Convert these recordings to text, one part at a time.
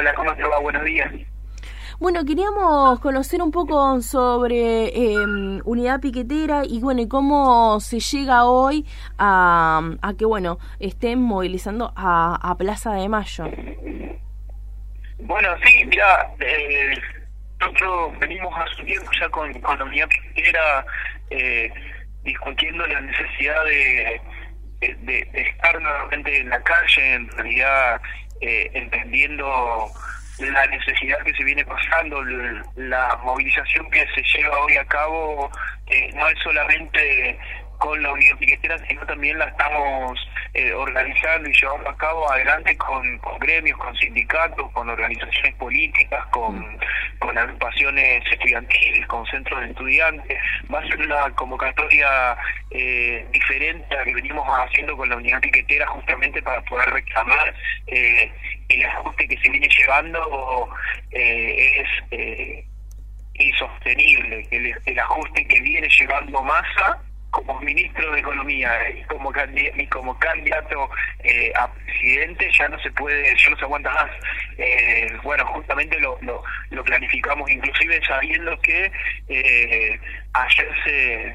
Hola, ¿cómo te va? Buenos días. Bueno, queríamos conocer un poco sobre em, Unidad Piquetera y bueno, y cómo se llega hoy a, a que bueno, estén movilizando a, Plaza de Mayo. Bueno, sí, mira, eh, nosotros venimos a su tiempo ya con, con la Unidad Piquetera eh, discutiendo la necesidad de, de, estar nuevamente en la calle, en realidad eh, entendiendo la necesidad que se viene pasando, la movilización que se lleva hoy a cabo, eh, no es solamente con la Unión Piquetera, sino también la estamos eh, organizando y llevando a cabo adelante con, con, gremios, con sindicatos, con organizaciones políticas, con, con agrupaciones estudiantiles, con centros de estudiantes. Va a ser una convocatoria eh, diferente a la que venimos haciendo con la unidad piquetera justamente para poder reclamar eh, el ajuste que se viene llevando eh, es eh, insostenible, el, el ajuste que viene llevando masa como ministro de Economía y como candidato, y como candidato eh, a presidente ya no se puede, ya no se aguanta más. Eh, bueno, justamente lo, lo, lo, planificamos inclusive sabiendo que eh, ayer se,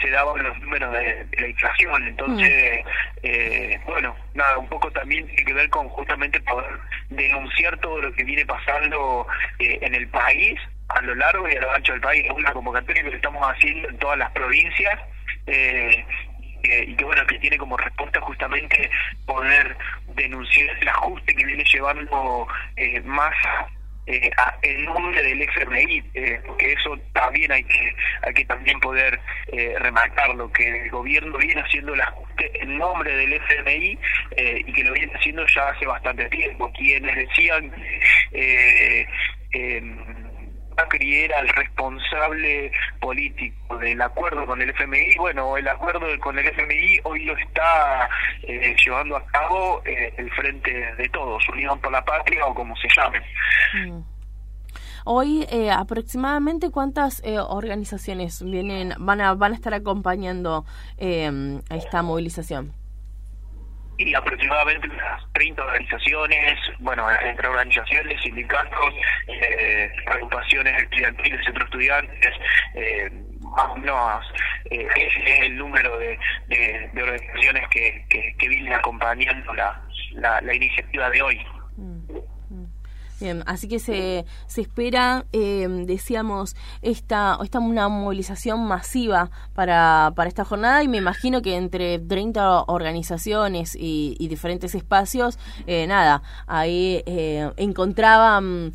se, daban los números de, la inflación, entonces, mm. bueno, nada, un poco también tiene que ver con justamente poder denunciar todo lo que viene pasando en el país a lo largo y a lo ancho del país. Es una convocatoria que estamos haciendo en todas las provincias eh, y que bueno que tiene como respuesta justamente poder denunciar el ajuste que viene llevando eh, más eh, a, el nombre del FMI, eh, porque eso también hay que hay que también poder eh, remarcarlo, que el gobierno viene haciendo el ajuste en nombre del FMI eh, y que lo viene haciendo ya hace bastante tiempo. Quienes decían eh, Macri era el responsable político del acuerdo con el FMI, bueno, el acuerdo con el FMI hoy lo está eh, llevando a cabo eh, el Frente de Todos, Unión por la Patria o como se llame. Mm. Hoy, eh, aproximadamente, ¿cuántas organizaciones vienen van a, van a estar acompañando a esta movilización? Y aproximadamente unas 30 organizaciones, bueno, entre organizaciones, sindicatos, eh, agrupaciones estudiantiles, centros estudiantes, eh, más o menos eh, ese es el número de, de, organizaciones que, que, que, vienen acompañando la, la, la iniciativa de hoy. Bien, así que se, se espera, eh, decíamos, esta, esta una movilización masiva para, para esta jornada y me imagino que entre 30 organizaciones y, diferentes espacios, eh, nada, ahí eh, encontraban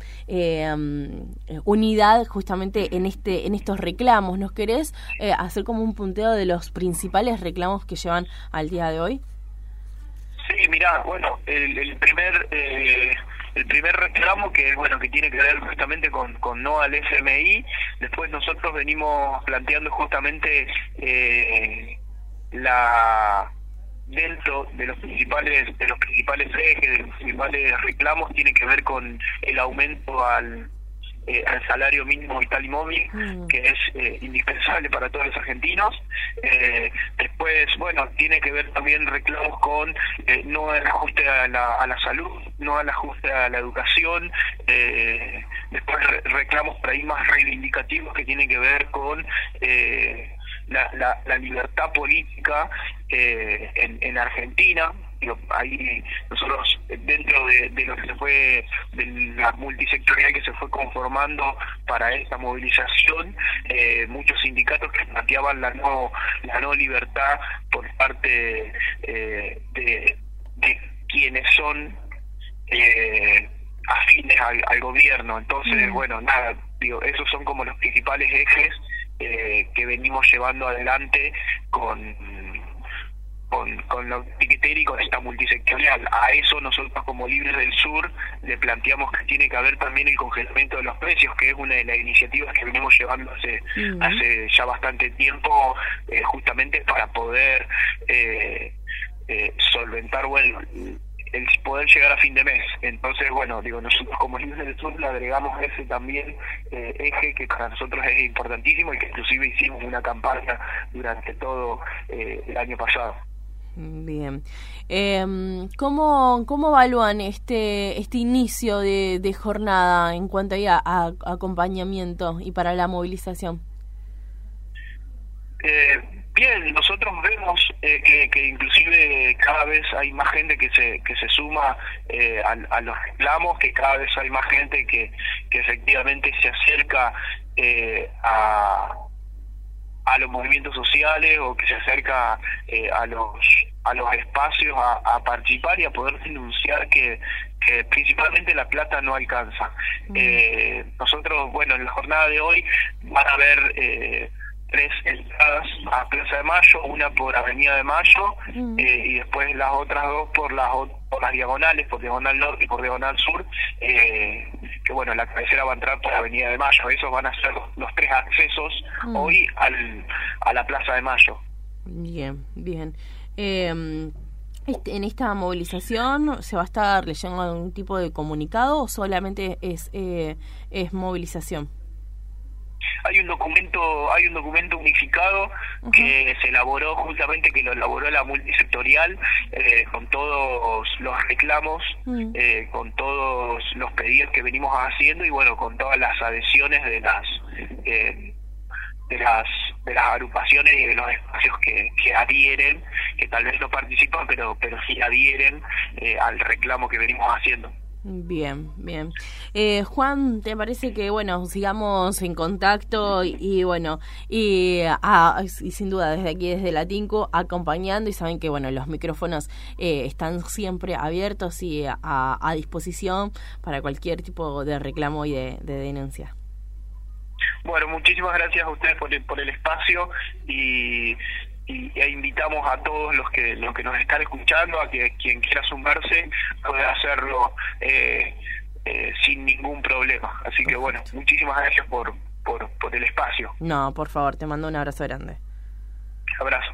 unidad justamente en, este, en estos reclamos. ¿Nos querés hacer como un punteo de los principales reclamos que llevan al día de hoy? Sí, mira, bueno, el, el primer el primer reclamo que bueno que tiene que ver justamente con, con no al FMI después nosotros venimos planteando justamente eh, la dentro de los principales de los principales ejes de los principales reclamos tiene que ver con el aumento al eh, al salario mínimo vital y móvil, mm. que es eh, indispensable para todos los argentinos. Eh, después, bueno, tiene que ver también reclamos con no al ajuste a la, a la salud, no al ajuste a la educación. después reclamos por ahí más reivindicativos que tienen que ver con... La, la, la, libertad política en, en Argentina, ahí nosotros dentro de, lo que se fue de la multisectorial que se fue conformando para esta movilización eh, muchos sindicatos que planteaban la no la no libertad por parte eh, de, quienes son eh, afines al, gobierno entonces mm. bueno nada digo esos son como los principales ejes que venimos llevando adelante con con, con la piquetera y con esta multisectorial. A eso nosotros como Libres del Sur le planteamos que tiene que haber también el congelamiento de los precios, que es una de las iniciativas que venimos llevando hace, hace ya bastante tiempo, eh, justamente para poder eh, eh, solventar, bueno, el poder llegar a fin de mes. Entonces, bueno, digo, nosotros como Libres del Sur le agregamos ese también eje que para nosotros es importantísimo y que inclusive hicimos una campaña durante todo el año pasado. Bien. Eh, ¿cómo, ¿Cómo evalúan este, este inicio de, jornada en cuanto a, acompañamiento y para la movilización? Eh, bien, nosotros vemos eh, que, que, inclusive cada vez hay más gente que se, que se suma eh, a, los reclamos, que cada vez hay más gente que, que efectivamente se acerca eh, a a los movimientos sociales o que se acerca eh, a los a los espacios a, participar y a poder denunciar que, que principalmente la plata no alcanza. Mm. Eh, nosotros, bueno, en la jornada de hoy van a haber eh, tres entradas a Plaza de Mayo, una por Avenida de Mayo mm. eh, y después las otras dos por las por las diagonales, por diagonal norte y por diagonal sur, eh, que bueno, la cabecera va a entrar por Avenida de Mayo, esos van a ser los, tres accesos mm. hoy al, a la Plaza de Mayo. Bien, bien. Este, ¿En esta movilización se va a estar leyendo algún tipo de comunicado o solamente es, eh, es movilización? hay un documento hay un documento unificado que se elaboró justamente que lo elaboró la multisectorial eh, con todos los reclamos mm. eh, con todos los pedidos que venimos haciendo y bueno con todas las adhesiones de las eh, de las de las agrupaciones y de los espacios que, que adhieren que tal vez no participan pero pero sí adhieren al reclamo que venimos haciendo Bien, bien. Eh, Juan, ¿te parece que, bueno, sigamos en contacto y, bueno, y, ah, y, sin duda desde aquí, desde la TINCO, acompañando y saben que, bueno, los micrófonos eh, están siempre abiertos y a, a, disposición para cualquier tipo de reclamo y de denuncia. Bueno, muchísimas gracias a ustedes por el, por el espacio y y, e invitamos a todos los que los que nos están escuchando a que quien quiera sumarse pueda hacerlo eh, eh, sin ningún problema. Así que bueno, muchísimas gracias por, por, por el espacio. No, por favor, te mando un abrazo grande. Abrazo.